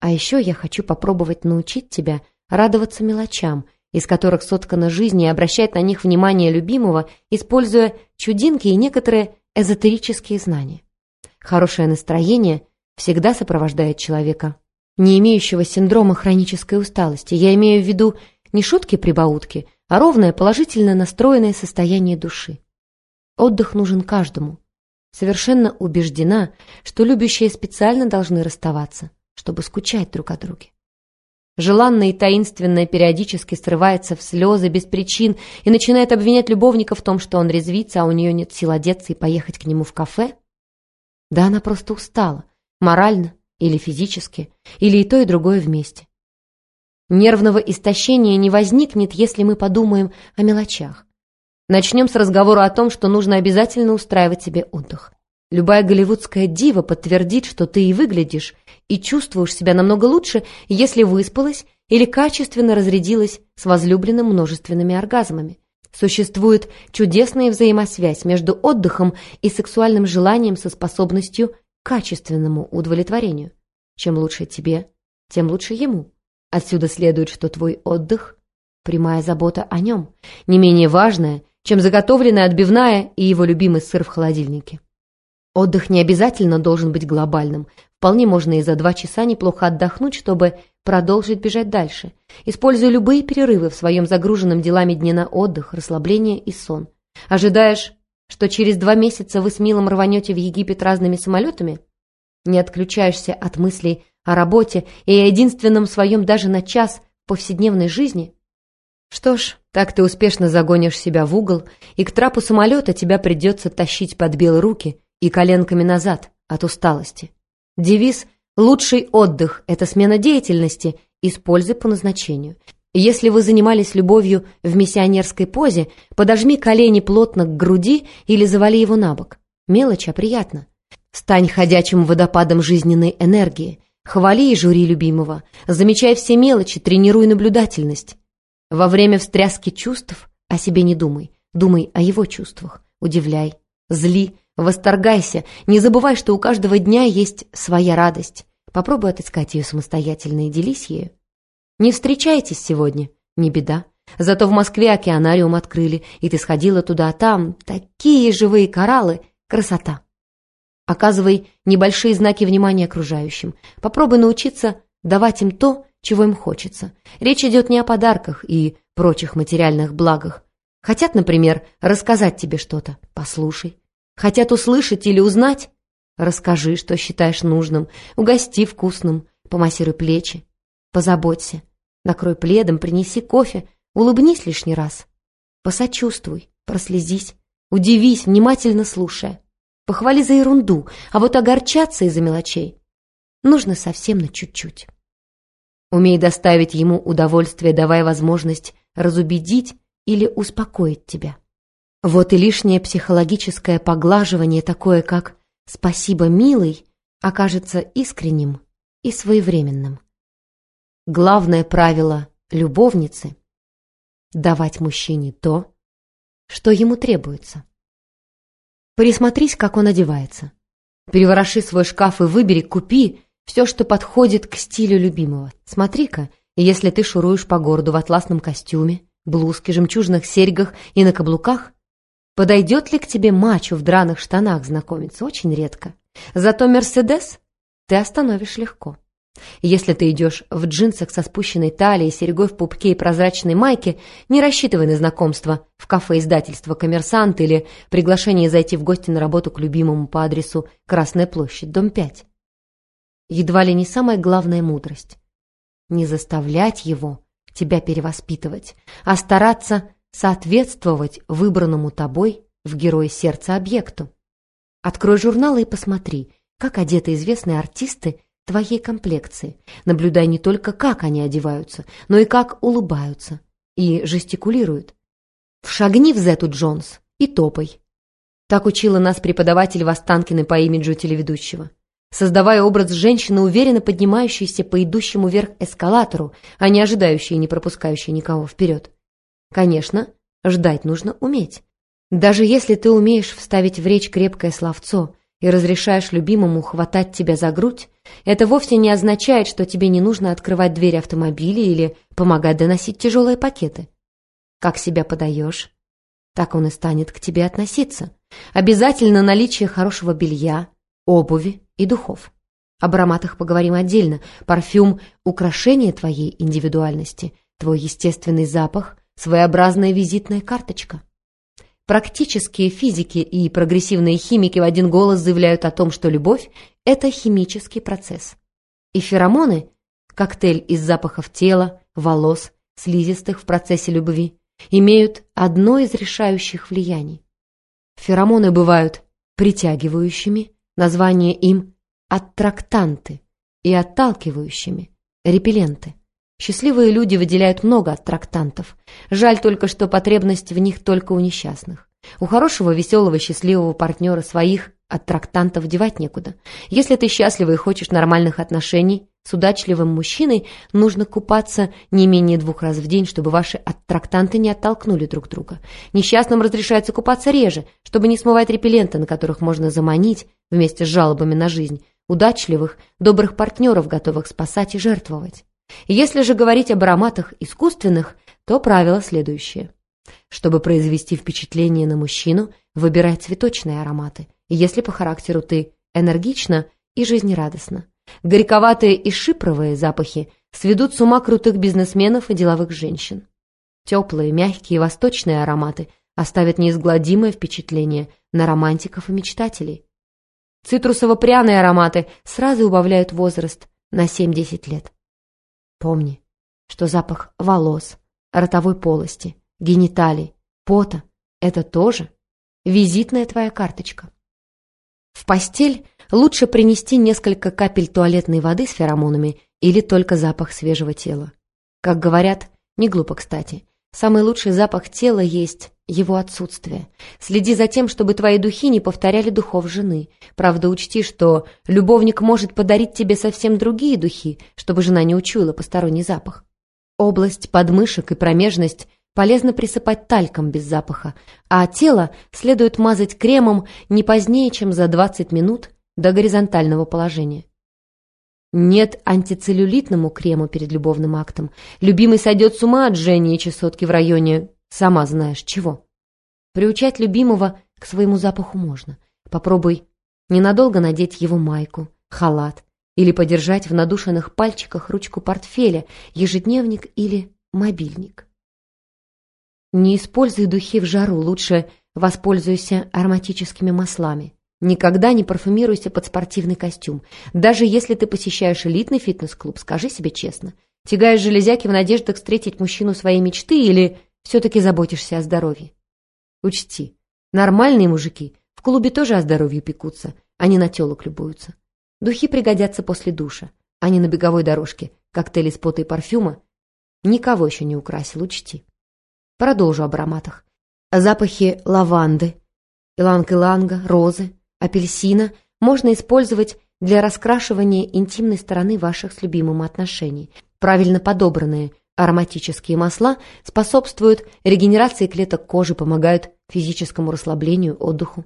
А еще я хочу попробовать научить тебя радоваться мелочам, из которых соткана жизнь, и обращать на них внимание любимого, используя чудинки и некоторые эзотерические знания. Хорошее настроение всегда сопровождает человека, не имеющего синдрома хронической усталости. Я имею в виду не шутки-прибаутки, а ровное, положительно настроенное состояние души. Отдых нужен каждому. Совершенно убеждена, что любящие специально должны расставаться, чтобы скучать друг о друге. Желанное и таинственное периодически срывается в слезы без причин и начинает обвинять любовника в том, что он резвится, а у нее нет сил одеться и поехать к нему в кафе. Да она просто устала, морально или физически, или и то, и другое вместе. Нервного истощения не возникнет, если мы подумаем о мелочах. Начнем с разговора о том, что нужно обязательно устраивать себе отдых. Любая голливудская дива подтвердит, что ты и выглядишь, и чувствуешь себя намного лучше, если выспалась или качественно разрядилась с возлюбленным множественными оргазмами. Существует чудесная взаимосвязь между отдыхом и сексуальным желанием со способностью к качественному удовлетворению. Чем лучше тебе, тем лучше ему. Отсюда следует, что твой отдых – прямая забота о нем, не менее важная, чем заготовленная отбивная и его любимый сыр в холодильнике. Отдых не обязательно должен быть глобальным. Вполне можно и за два часа неплохо отдохнуть, чтобы продолжить бежать дальше, используя любые перерывы в своем загруженном делами дне на отдых, расслабление и сон. Ожидаешь, что через два месяца вы с Милом рванете в Египет разными самолетами? Не отключаешься от мыслей о работе и о единственном своем даже на час повседневной жизни? Что ж, так ты успешно загонишь себя в угол, и к трапу самолета тебя придется тащить под белые руки и коленками назад от усталости. Девиз «Лучший отдых – это смена деятельности, используй по назначению». Если вы занимались любовью в миссионерской позе, подожми колени плотно к груди или завали его на бок. Мелочь, а приятно. Стань ходячим водопадом жизненной энергии – Хвали и жури любимого, замечай все мелочи, тренируй наблюдательность. Во время встряски чувств о себе не думай, думай о его чувствах, удивляй, зли, восторгайся, не забывай, что у каждого дня есть своя радость. Попробуй отыскать ее самостоятельно и делись ею. Не встречайтесь сегодня, не беда. Зато в Москве океанариум открыли, и ты сходила туда, а там такие живые кораллы, красота. Оказывай небольшие знаки внимания окружающим. Попробуй научиться давать им то, чего им хочется. Речь идет не о подарках и прочих материальных благах. Хотят, например, рассказать тебе что-то. Послушай. Хотят услышать или узнать? Расскажи, что считаешь нужным. Угости вкусным. Помассируй плечи. Позаботься. Накрой пледом, принеси кофе. Улыбнись лишний раз. Посочувствуй, прослезись. Удивись, внимательно слушая. Похвали за ерунду, а вот огорчаться из-за мелочей нужно совсем на чуть-чуть. Умей доставить ему удовольствие, давая возможность разубедить или успокоить тебя. Вот и лишнее психологическое поглаживание, такое как «спасибо, милый», окажется искренним и своевременным. Главное правило любовницы – давать мужчине то, что ему требуется. Присмотрись, как он одевается. Перевороши свой шкаф и выбери, купи все, что подходит к стилю любимого. Смотри-ка, если ты шуруешь по городу в атласном костюме, блузке, жемчужных серьгах и на каблуках, подойдет ли к тебе мачо в драных штанах знакомиться очень редко. Зато Мерседес ты остановишь легко. Если ты идешь в джинсах со спущенной талией, серьгой в пупке и прозрачной майке, не рассчитывай на знакомство в кафе издательства «Коммерсант» или приглашение зайти в гости на работу к любимому по адресу Красная площадь, дом 5. Едва ли не самая главная мудрость. Не заставлять его тебя перевоспитывать, а стараться соответствовать выбранному тобой в герое сердца объекту. Открой журналы и посмотри, как одеты известные артисты твоей комплекции. Наблюдай не только, как они одеваются, но и как улыбаются и жестикулируют. Вшагни в Зету Джонс и топай. Так учила нас преподаватель Востанкины по имиджу телеведущего. Создавая образ женщины, уверенно поднимающейся по идущему вверх эскалатору, а не ожидающей и не пропускающей никого вперед. Конечно, ждать нужно уметь. Даже если ты умеешь вставить в речь крепкое словцо и разрешаешь любимому хватать тебя за грудь, это вовсе не означает, что тебе не нужно открывать двери автомобиля или помогать доносить тяжелые пакеты. Как себя подаешь, так он и станет к тебе относиться. Обязательно наличие хорошего белья, обуви и духов. Об ароматах поговорим отдельно. Парфюм – украшение твоей индивидуальности, твой естественный запах – своеобразная визитная карточка. Практические физики и прогрессивные химики в один голос заявляют о том, что любовь – это химический процесс. И феромоны – коктейль из запахов тела, волос, слизистых в процессе любви – имеют одно из решающих влияний. Феромоны бывают притягивающими, название им аттрактанты и отталкивающими, репелленты. Счастливые люди выделяют много аттрактантов. Жаль только, что потребность в них только у несчастных. У хорошего, веселого, счастливого партнера своих аттрактантов девать некуда. Если ты счастлива и хочешь нормальных отношений, с удачливым мужчиной нужно купаться не менее двух раз в день, чтобы ваши аттрактанты не оттолкнули друг друга. Несчастным разрешается купаться реже, чтобы не смывать репелленты, на которых можно заманить, вместе с жалобами на жизнь, удачливых, добрых партнеров, готовых спасать и жертвовать. Если же говорить об ароматах искусственных, то правило следующее. Чтобы произвести впечатление на мужчину, выбирай цветочные ароматы, если по характеру ты энергична и жизнерадостна. Горьковатые и шипровые запахи сведут с ума крутых бизнесменов и деловых женщин. Теплые, мягкие восточные ароматы оставят неизгладимое впечатление на романтиков и мечтателей. Цитрусово-пряные ароматы сразу убавляют возраст на 7-10 лет. Помни, что запах волос, ротовой полости, гениталий, пота – это тоже визитная твоя карточка. В постель лучше принести несколько капель туалетной воды с феромонами или только запах свежего тела. Как говорят, не глупо кстати, самый лучший запах тела есть его отсутствие. Следи за тем, чтобы твои духи не повторяли духов жены. Правда, учти, что любовник может подарить тебе совсем другие духи, чтобы жена не учуяла посторонний запах. Область подмышек и промежность полезно присыпать тальком без запаха, а тело следует мазать кремом не позднее, чем за 20 минут до горизонтального положения. Нет антицеллюлитному крему перед любовным актом. Любимый сойдет с ума от жжения и чесотки в районе Сама знаешь чего. Приучать любимого к своему запаху можно. Попробуй ненадолго надеть его майку, халат или подержать в надушенных пальчиках ручку портфеля, ежедневник или мобильник. Не используй духи в жару, лучше воспользуйся ароматическими маслами. Никогда не парфюмируйся под спортивный костюм. Даже если ты посещаешь элитный фитнес-клуб, скажи себе честно, тягаешь железяки в надеждах встретить мужчину своей мечты или все-таки заботишься о здоровье. Учти, нормальные мужики в клубе тоже о здоровье пекутся, они на телок любуются. Духи пригодятся после душа, а не на беговой дорожке, коктейли из пота и парфюма. Никого еще не украсил, учти. Продолжу об ароматах. Запахи лаванды, иланг-иланга, розы, апельсина можно использовать для раскрашивания интимной стороны ваших с любимым отношений. Правильно подобранные Ароматические масла способствуют регенерации клеток кожи, помогают физическому расслаблению, отдыху.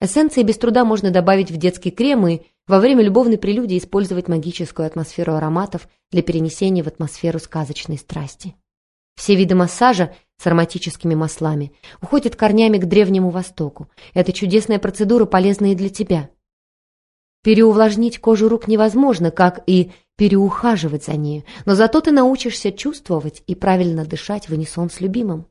Эссенции без труда можно добавить в детский крем и во время любовной прелюдии использовать магическую атмосферу ароматов для перенесения в атмосферу сказочной страсти. Все виды массажа с ароматическими маслами уходят корнями к Древнему Востоку. Это чудесная процедура, полезная и для тебя. Переувлажнить кожу рук невозможно, как и переухаживать за нею, но зато ты научишься чувствовать и правильно дышать в унисон с любимым.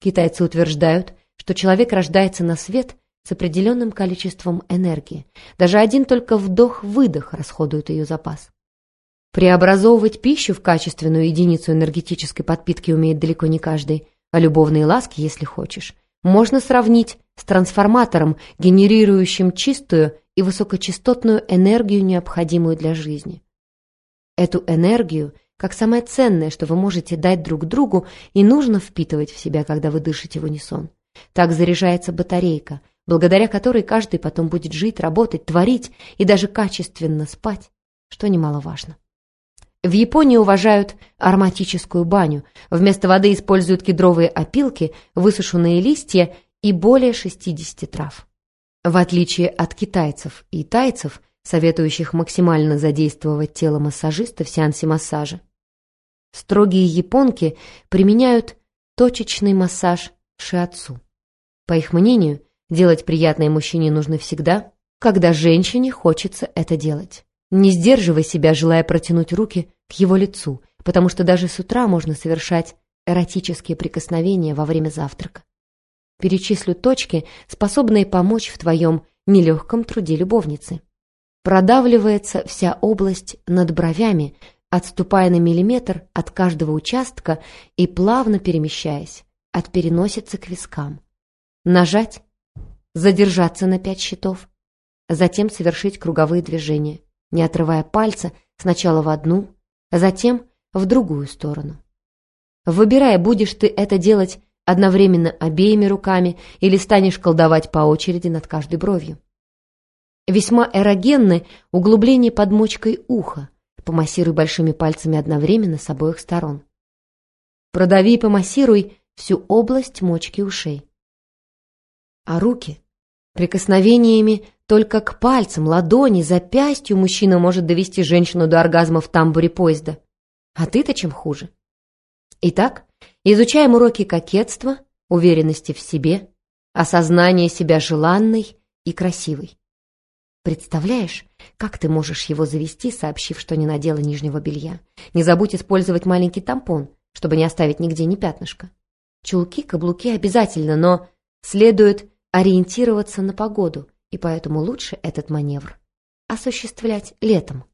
Китайцы утверждают, что человек рождается на свет с определенным количеством энергии. Даже один только вдох-выдох расходует ее запас. Преобразовывать пищу в качественную единицу энергетической подпитки умеет далеко не каждый, а любовные ласки, если хочешь, можно сравнить с трансформатором, генерирующим чистую и высокочастотную энергию, необходимую для жизни. Эту энергию, как самое ценное, что вы можете дать друг другу, и нужно впитывать в себя, когда вы дышите в унисон. Так заряжается батарейка, благодаря которой каждый потом будет жить, работать, творить и даже качественно спать, что немаловажно. В Японии уважают ароматическую баню. Вместо воды используют кедровые опилки, высушенные листья и более 60 трав. В отличие от китайцев и тайцев, советующих максимально задействовать тело массажиста в сеансе массажа, строгие японки применяют точечный массаж шиатсу. По их мнению, делать приятное мужчине нужно всегда, когда женщине хочется это делать. Не сдерживай себя, желая протянуть руки к его лицу, потому что даже с утра можно совершать эротические прикосновения во время завтрака. Перечислю точки, способные помочь в твоем нелегком труде любовницы. Продавливается вся область над бровями, отступая на миллиметр от каждого участка и плавно перемещаясь от переносицы к вискам. Нажать, задержаться на пять счетов, затем совершить круговые движения, не отрывая пальца сначала в одну, а затем в другую сторону. Выбирая, будешь ты это делать одновременно обеими руками или станешь колдовать по очереди над каждой бровью. Весьма эрогенны углубления под мочкой уха, помассируй большими пальцами одновременно с обоих сторон. Продави и помассируй всю область мочки ушей. А руки прикосновениями только к пальцам, ладони, запястью мужчина может довести женщину до оргазма в тамбуре поезда. А ты-то чем хуже? Итак, изучаем уроки кокетства, уверенности в себе, осознания себя желанной и красивой. Представляешь, как ты можешь его завести, сообщив, что не надела нижнего белья? Не забудь использовать маленький тампон, чтобы не оставить нигде ни пятнышка. Чулки, каблуки обязательно, но следует ориентироваться на погоду, и поэтому лучше этот маневр осуществлять летом.